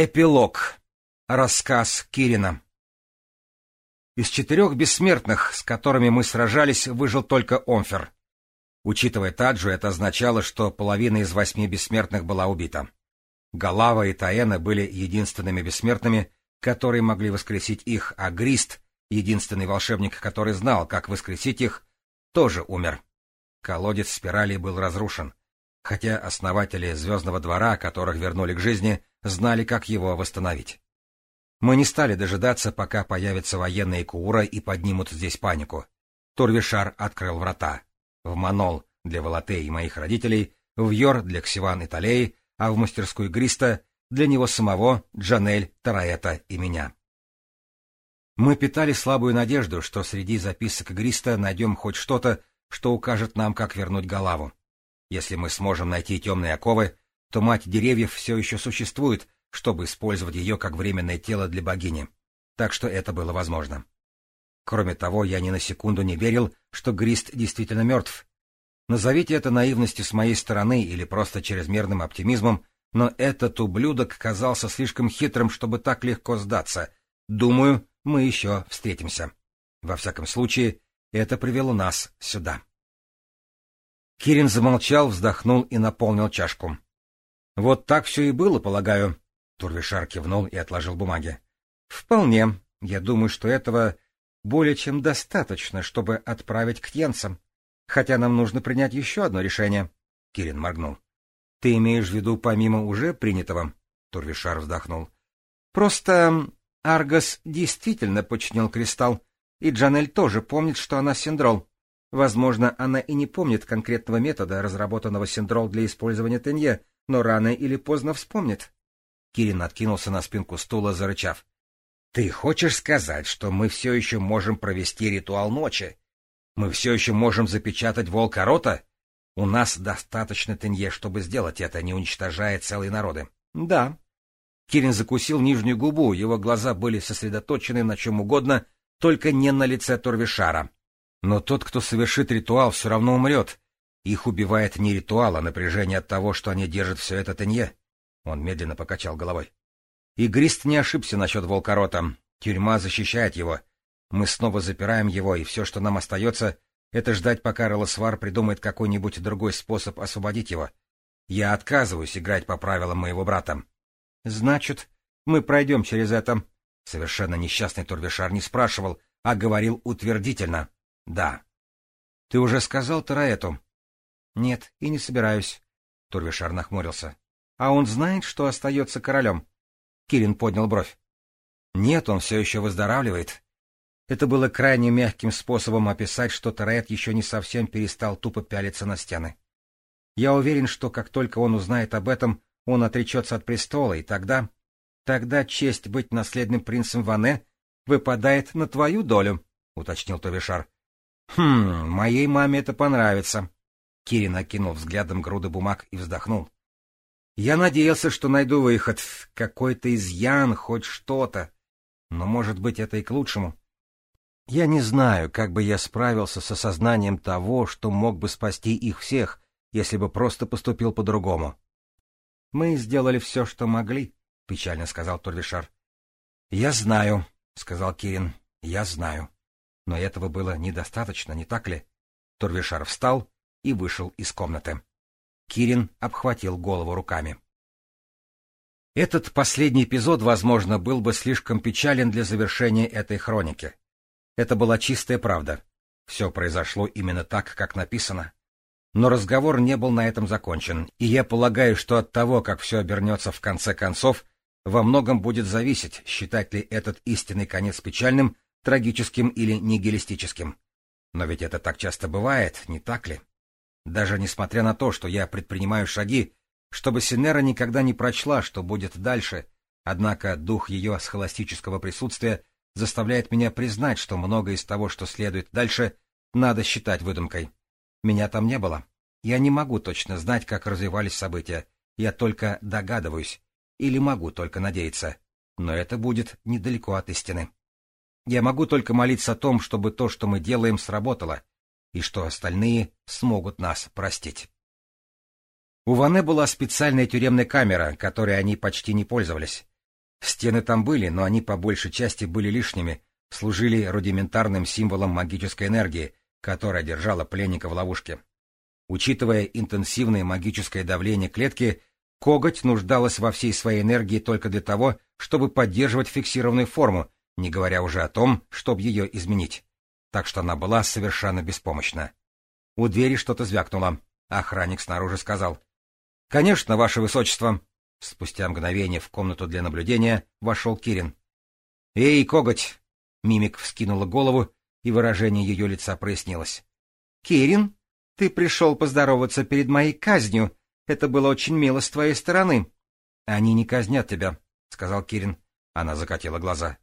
Эпилог. Рассказ Кирина. Из четырех бессмертных, с которыми мы сражались, выжил только Омфер. Учитывая Таджу, это означало, что половина из восьми бессмертных была убита. Галава и Таэна были единственными бессмертными, которые могли воскресить их, а Грист, единственный волшебник, который знал, как воскресить их, тоже умер. Колодец спирали был разрушен, хотя основатели Звездного двора, которых вернули к жизни, знали, как его восстановить. Мы не стали дожидаться, пока появятся военные Куура и поднимут здесь панику. Турвишар открыл врата. В Манол для Волотей и моих родителей, в Йор для Ксиван и Талей, а в мастерскую Гриста для него самого, Джанель, Тараэта и меня. Мы питали слабую надежду, что среди записок Гриста найдем хоть что-то, что укажет нам, как вернуть голову, Если мы сможем найти темные оковы, то мать деревьев все еще существует, чтобы использовать ее как временное тело для богини. Так что это было возможно. Кроме того, я ни на секунду не верил, что Грист действительно мертв. Назовите это наивностью с моей стороны или просто чрезмерным оптимизмом, но этот ублюдок казался слишком хитрым, чтобы так легко сдаться. Думаю, мы еще встретимся. Во всяком случае, это привело нас сюда. Кирин замолчал, вздохнул и наполнил чашку. Вот так все и было, полагаю. Турвишар кивнул и отложил бумаги. Вполне. Я думаю, что этого более чем достаточно, чтобы отправить к тьенцам. Хотя нам нужно принять еще одно решение. Кирин моргнул. Ты имеешь в виду помимо уже принятого? Турвишар вздохнул. Просто Аргос действительно подчинил кристалл, и Джанель тоже помнит, что она синдрол. Возможно, она и не помнит конкретного метода, разработанного синдрол для использования Тенье, но рано или поздно вспомнит. Кирин откинулся на спинку стула, зарычав. — Ты хочешь сказать, что мы все еще можем провести ритуал ночи? Мы все еще можем запечатать волка рота? У нас достаточно тенье, чтобы сделать это, не уничтожая целые народы. — Да. Кирин закусил нижнюю губу, его глаза были сосредоточены на чем угодно, только не на лице Торвишара. Но тот, кто совершит ритуал, все равно умрет, их убивает не ритуал, а напряжение от того, что они держат все это тенье. Он медленно покачал головой. Игрист не ошибся насчет волкорота. Тюрьма защищает его. Мы снова запираем его, и все, что нам остается, это ждать, пока Ролосвар придумает какой-нибудь другой способ освободить его. Я отказываюсь играть по правилам моего брата. — Значит, мы пройдем через это. Совершенно несчастный Турвишар не спрашивал, а говорил утвердительно. — Да. — Ты уже сказал Тараэту? Нет, и не собираюсь. Турвишар нахмурился. А он знает, что остается королем? Кирин поднял бровь. Нет, он все еще выздоравливает. Это было крайне мягким способом описать, что Тарет еще не совсем перестал тупо пялиться на стены. Я уверен, что как только он узнает об этом, он отречется от престола, и тогда... Тогда честь быть наследным принцем Ване выпадает на твою долю, — уточнил Товишар. — Хм, моей маме это понравится. Кирин окинул взглядом груды бумаг и вздохнул. Я надеялся, что найду выход, какой-то изъян, хоть что-то. Но, может быть, это и к лучшему. Я не знаю, как бы я справился с осознанием того, что мог бы спасти их всех, если бы просто поступил по-другому. — Мы сделали все, что могли, — печально сказал Турвишар. — Я знаю, — сказал Кирин, — я знаю. Но этого было недостаточно, не так ли? Турвишар встал и вышел из комнаты. Кирин обхватил голову руками. Этот последний эпизод, возможно, был бы слишком печален для завершения этой хроники. Это была чистая правда. Все произошло именно так, как написано. Но разговор не был на этом закончен, и я полагаю, что от того, как все обернется в конце концов, во многом будет зависеть, считать ли этот истинный конец печальным, трагическим или нигилистическим. Но ведь это так часто бывает, не так ли? Даже несмотря на то, что я предпринимаю шаги, чтобы Синера никогда не прочла, что будет дальше, однако дух ее схоластического присутствия заставляет меня признать, что многое из того, что следует дальше, надо считать выдумкой. Меня там не было. Я не могу точно знать, как развивались события. Я только догадываюсь. Или могу только надеяться. Но это будет недалеко от истины. Я могу только молиться о том, чтобы то, что мы делаем, сработало — и что остальные смогут нас простить. У Ване была специальная тюремная камера, которой они почти не пользовались. Стены там были, но они по большей части были лишними, служили рудиментарным символом магической энергии, которая держала пленника в ловушке. Учитывая интенсивное магическое давление клетки, коготь нуждалась во всей своей энергии только для того, чтобы поддерживать фиксированную форму, не говоря уже о том, чтобы ее изменить так что она была совершенно беспомощна. У двери что-то звякнуло. Охранник снаружи сказал. — Конечно, ваше высочество. Спустя мгновение в комнату для наблюдения вошел Кирин. — Эй, коготь! — мимик вскинула голову, и выражение ее лица прояснилось. — Кирин, ты пришел поздороваться перед моей казнью. Это было очень мило с твоей стороны. — Они не казнят тебя, — сказал Кирин. Она закатила глаза.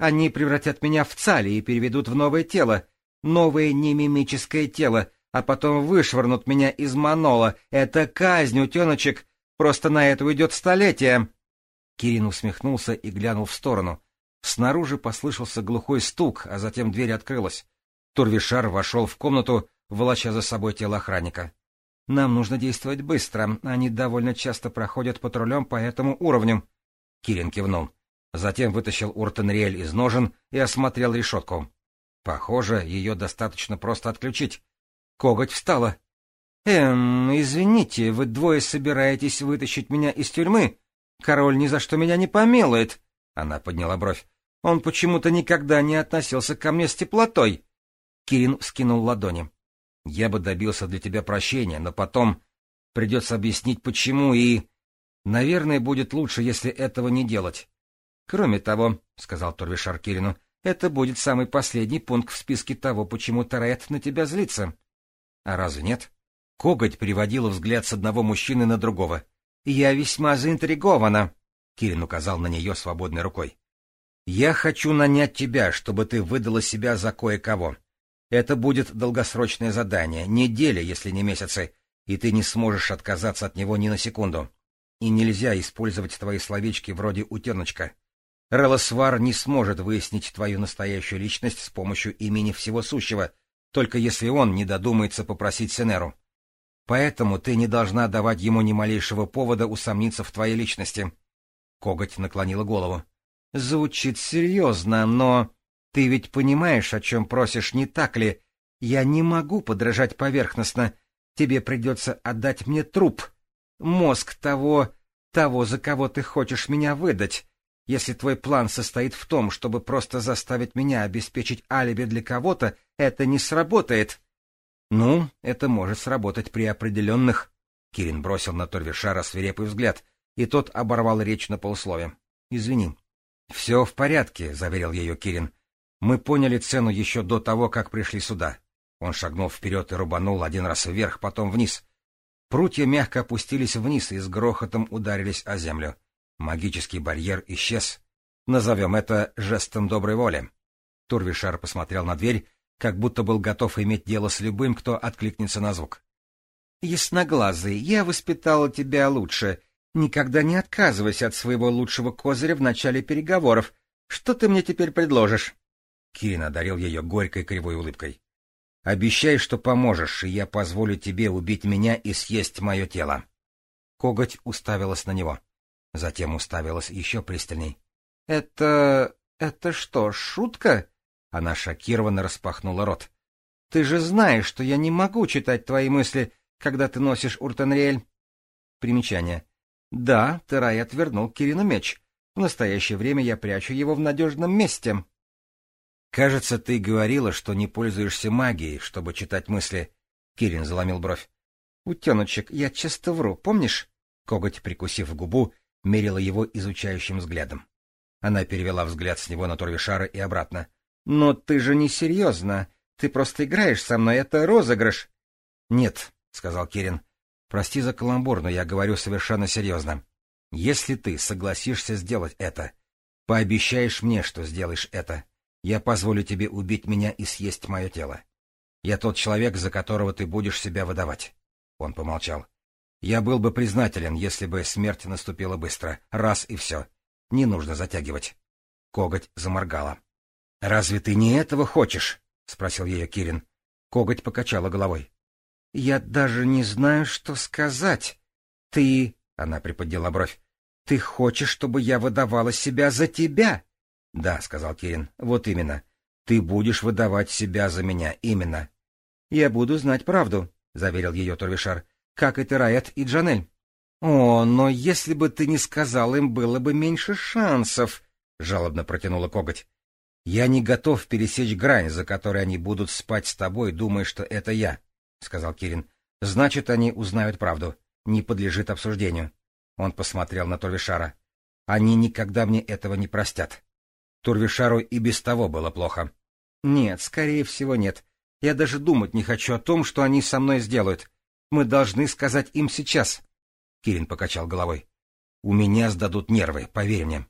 Они превратят меня в цали и переведут в новое тело, новое немимическое тело, а потом вышвырнут меня из манола. Это казнь, утеночек, просто на это уйдет столетие. Кирин усмехнулся и глянул в сторону. Снаружи послышался глухой стук, а затем дверь открылась. Турвишар вошел в комнату, волоча за собой тело охранника. — Нам нужно действовать быстро, они довольно часто проходят патрулем по этому уровню. Кирин кивнул. Затем вытащил Уртенриэль из ножен и осмотрел решетку. Похоже, ее достаточно просто отключить. Коготь встала. «Эм, извините, вы двое собираетесь вытащить меня из тюрьмы? Король ни за что меня не помилует!» Она подняла бровь. «Он почему-то никогда не относился ко мне с теплотой!» Кирин вскинул ладони. «Я бы добился для тебя прощения, но потом придется объяснить, почему, и...» «Наверное, будет лучше, если этого не делать. Кроме того, — сказал Торвишар Кирину, — это будет самый последний пункт в списке того, почему Тарет на тебя злится. — А разве нет? Коготь переводила взгляд с одного мужчины на другого. — Я весьма заинтригована, — Кирин указал на нее свободной рукой. — Я хочу нанять тебя, чтобы ты выдала себя за кое-кого. Это будет долгосрочное задание, неделя, если не месяцы, и ты не сможешь отказаться от него ни на секунду. И нельзя использовать твои словечки вроде «утеночка». Релосвар не сможет выяснить твою настоящую личность с помощью имени Всего Сущего, только если он не додумается попросить Сенеру. Поэтому ты не должна давать ему ни малейшего повода усомниться в твоей личности. Коготь наклонила голову. — Звучит серьезно, но... Ты ведь понимаешь, о чем просишь, не так ли? Я не могу подражать поверхностно. Тебе придется отдать мне труп. Мозг того... того, за кого ты хочешь меня выдать. Если твой план состоит в том, чтобы просто заставить меня обеспечить алиби для кого-то, это не сработает. Ну, это может сработать при определенных. Кирин бросил на Торвишара свирепый взгляд, и тот оборвал речь на полуслове. Извини. Все в порядке, заверил ее Кирин. Мы поняли цену еще до того, как пришли сюда. Он шагнул вперед и рубанул один раз вверх, потом вниз. Прутья мягко опустились вниз и с грохотом ударились о землю. Магический барьер исчез. Назовем это жестом доброй воли. Турвишар посмотрел на дверь, как будто был готов иметь дело с любым, кто откликнется на звук. — Ясноглазый, я воспитала тебя лучше. Никогда не отказывайся от своего лучшего козыря в начале переговоров. Что ты мне теперь предложишь? Кин одарил ее горькой кривой улыбкой. — Обещай, что поможешь, и я позволю тебе убить меня и съесть мое тело. Коготь уставилась на него. — Затем уставилась еще пристальней. — Это... это что, шутка? Она шокированно распахнула рот. — Ты же знаешь, что я не могу читать твои мысли, когда ты носишь Уртенриэль. Примечание. Да, Терай отвернул Кирину меч. В настоящее время я прячу его в надежном месте. — Кажется, ты говорила, что не пользуешься магией, чтобы читать мысли. Кирин заломил бровь. — Утеночек, я часто вру, помнишь? Коготь, прикусив губу, мерила его изучающим взглядом. Она перевела взгляд с него на Торвишара и обратно. — Но ты же не серьезно. Ты просто играешь со мной. Это розыгрыш. — Нет, — сказал Кирин. — Прости за каламбур, но я говорю совершенно серьезно. Если ты согласишься сделать это, пообещаешь мне, что сделаешь это, я позволю тебе убить меня и съесть мое тело. Я тот человек, за которого ты будешь себя выдавать. Он помолчал. Я был бы признателен, если бы смерть наступила быстро, раз и все. Не нужно затягивать. Коготь заморгала. — Разве ты не этого хочешь? — спросил ее Кирин. Коготь покачала головой. — Я даже не знаю, что сказать. Ты... — она приподняла бровь. — Ты хочешь, чтобы я выдавала себя за тебя? — Да, — сказал Кирин, — вот именно. Ты будешь выдавать себя за меня, именно. — Я буду знать правду, — заверил ее Турвишар как и Тирает и Джанель. «О, но если бы ты не сказал, им было бы меньше шансов», — жалобно протянула коготь. «Я не готов пересечь грань, за которой они будут спать с тобой, думая, что это я», — сказал Кирин. «Значит, они узнают правду. Не подлежит обсуждению». Он посмотрел на Турвишара. «Они никогда мне этого не простят». Турвишару и без того было плохо. «Нет, скорее всего, нет. Я даже думать не хочу о том, что они со мной сделают. Мы должны сказать им сейчас. Кирин покачал головой. У меня сдадут нервы, поверь мне.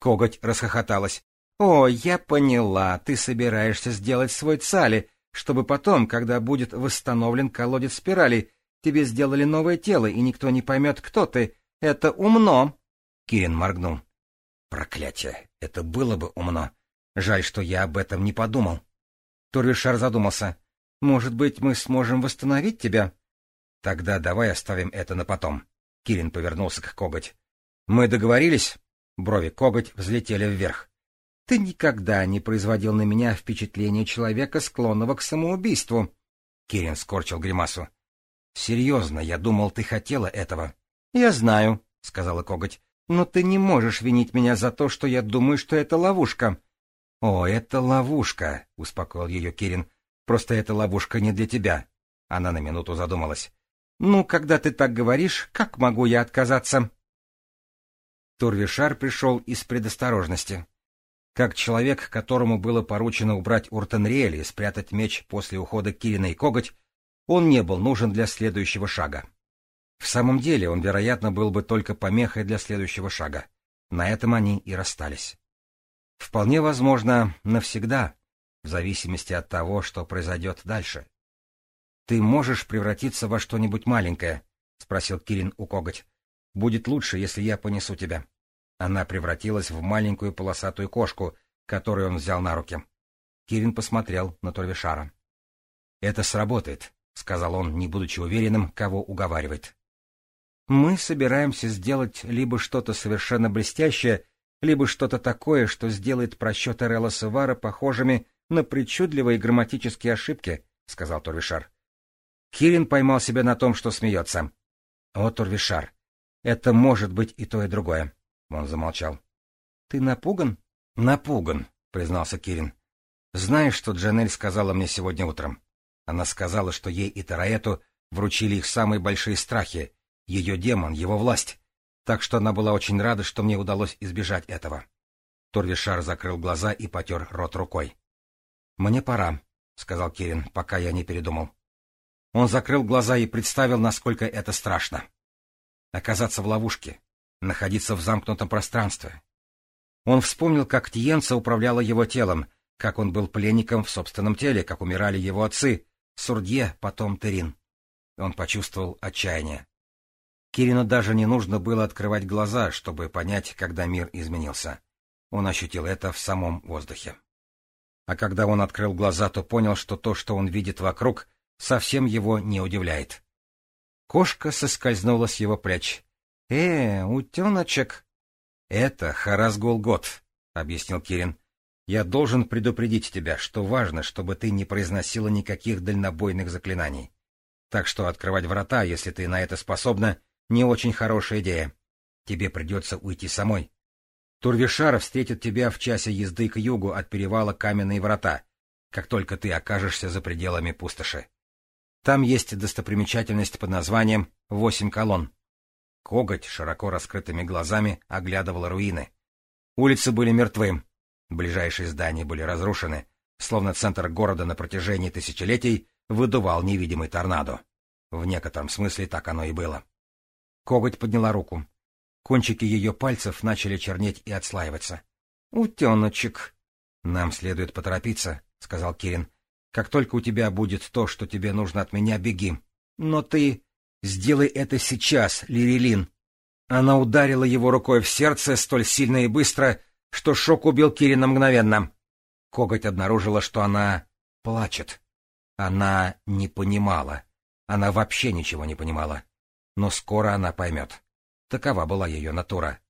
Коготь расхохоталась. О, я поняла, ты собираешься сделать свой цали, чтобы потом, когда будет восстановлен колодец спирали, тебе сделали новое тело, и никто не поймет, кто ты. Это умно. Кирин моргнул. Проклятие, это было бы умно. Жаль, что я об этом не подумал. Турвишар задумался. Может быть, мы сможем восстановить тебя? Тогда давай оставим это на потом. Кирин повернулся к коготь. Мы договорились? Брови коготь взлетели вверх. Ты никогда не производил на меня впечатление человека, склонного к самоубийству. Кирин скорчил гримасу. Серьезно, я думал, ты хотела этого. Я знаю, сказала коготь. Но ты не можешь винить меня за то, что я думаю, что это ловушка. — О, это ловушка, — успокоил ее Кирин. — Просто эта ловушка не для тебя. Она на минуту задумалась. Ну, когда ты так говоришь, как могу я отказаться? Турвишар пришел из предосторожности. Как человек, которому было поручено убрать Уртенриэль и спрятать меч после ухода Кирина и Коготь, он не был нужен для следующего шага. В самом деле он, вероятно, был бы только помехой для следующего шага. На этом они и расстались. Вполне возможно, навсегда, в зависимости от того, что произойдет дальше. Ты можешь превратиться во что-нибудь маленькое? — спросил Кирин у коготь. — Будет лучше, если я понесу тебя. Она превратилась в маленькую полосатую кошку, которую он взял на руки. Кирин посмотрел на Торвишара. — Это сработает, — сказал он, не будучи уверенным, кого уговаривает. — Мы собираемся сделать либо что-то совершенно блестящее, либо что-то такое, что сделает просчеты Релла похожими на причудливые грамматические ошибки, — сказал Торвишар. Кирин поймал себя на том, что смеется. «О, Турвишар, это может быть и то, и другое». Он замолчал. «Ты напуган?» «Напуган», — признался Кирин. «Знаешь, что Джанель сказала мне сегодня утром? Она сказала, что ей и Тараэту вручили их самые большие страхи — ее демон, его власть. Так что она была очень рада, что мне удалось избежать этого». Турвишар закрыл глаза и потер рот рукой. «Мне пора», — сказал Кирин, пока я не передумал. Он закрыл глаза и представил, насколько это страшно. Оказаться в ловушке, находиться в замкнутом пространстве. Он вспомнил, как Тиенца управляла его телом, как он был пленником в собственном теле, как умирали его отцы, Сурдье, потом Терин. Он почувствовал отчаяние. Кирину даже не нужно было открывать глаза, чтобы понять, когда мир изменился. Он ощутил это в самом воздухе. А когда он открыл глаза, то понял, что то, что он видит вокруг, совсем его не удивляет. Кошка соскользнула с его плеч. — Э, утеночек! — Это Харасгулгот, — объяснил Кирин. — Я должен предупредить тебя, что важно, чтобы ты не произносила никаких дальнобойных заклинаний. Так что открывать врата, если ты на это способна, не очень хорошая идея. Тебе придется уйти самой. Турвишар встретит тебя в часе езды к югу от перевала Каменные врата, как только ты окажешься за пределами пустоши. Там есть достопримечательность под названием «Восемь колонн». Коготь широко раскрытыми глазами оглядывал руины. Улицы были мертвы, ближайшие здания были разрушены, словно центр города на протяжении тысячелетий выдувал невидимый торнадо. В некотором смысле так оно и было. Коготь подняла руку. Кончики ее пальцев начали чернеть и отслаиваться. «Утеночек!» «Нам следует поторопиться», — сказал Кирин. Как только у тебя будет то, что тебе нужно от меня, беги. Но ты сделай это сейчас, Лирилин. Она ударила его рукой в сердце столь сильно и быстро, что шок убил Кирина мгновенно. Коготь обнаружила, что она плачет. Она не понимала. Она вообще ничего не понимала. Но скоро она поймет. Такова была ее натура.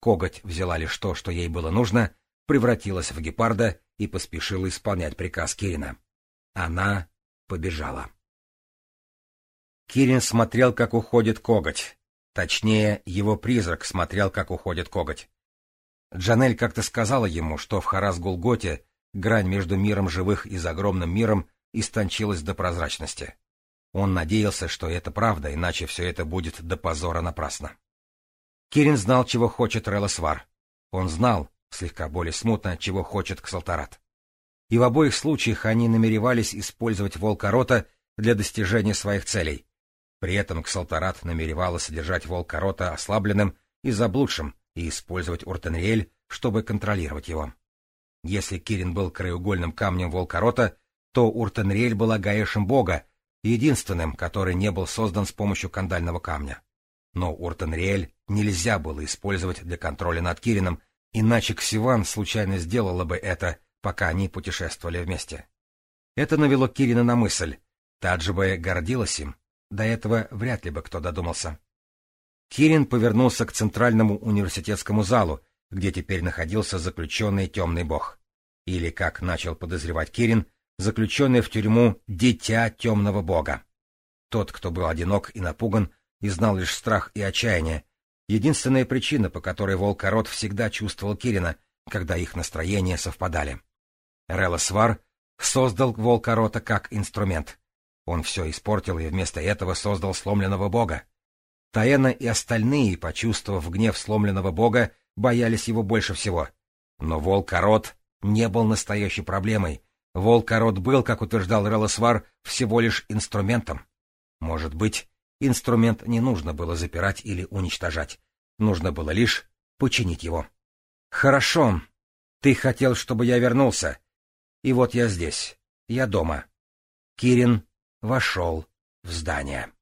Коготь взяла лишь то, что ей было нужно, превратилась в гепарда и поспешила исполнять приказ Кирина. Она побежала. Кирин смотрел, как уходит коготь. Точнее, его призрак смотрел, как уходит коготь. Джанель как-то сказала ему, что в Харас-Гулготе грань между миром живых и загромным миром истончилась до прозрачности. Он надеялся, что это правда, иначе все это будет до позора напрасно. Кирин знал, чего хочет Релосвар. Он знал, слегка более смутно, чего хочет Ксалтарат и в обоих случаях они намеревались использовать Волкорота для достижения своих целей. При этом Ксалтарат намеревалась содержать Волкорота ослабленным и заблудшим и использовать Уртенриэль, чтобы контролировать его. Если Кирин был краеугольным камнем Волкорота, то Уртенриэль была Гаешем Бога, единственным, который не был создан с помощью кандального камня. Но Уртенриэль нельзя было использовать для контроля над Кирином, иначе Ксиван случайно сделала бы это — пока они путешествовали вместе. Это навело Кирина на мысль. Таджибе гордилась им. До этого вряд ли бы кто додумался. Кирин повернулся к центральному университетскому залу, где теперь находился заключенный темный бог. Или, как начал подозревать Кирин, заключенный в тюрьму дитя темного бога. Тот, кто был одинок и напуган, и знал лишь страх и отчаяние. Единственная причина, по которой волкород всегда чувствовал Кирина, когда их настроения совпадали. Релосвар создал Волкорота как инструмент. Он все испортил и вместо этого создал сломленного бога. Таэна и остальные, почувствовав гнев сломленного бога, боялись его больше всего. Но Волкорот не был настоящей проблемой. Волкорот был, как утверждал Релосвар, всего лишь инструментом. Может быть, инструмент не нужно было запирать или уничтожать. Нужно было лишь починить его. — Хорошо. Ты хотел, чтобы я вернулся. И вот я здесь. Я дома. Кирин вошел в здание.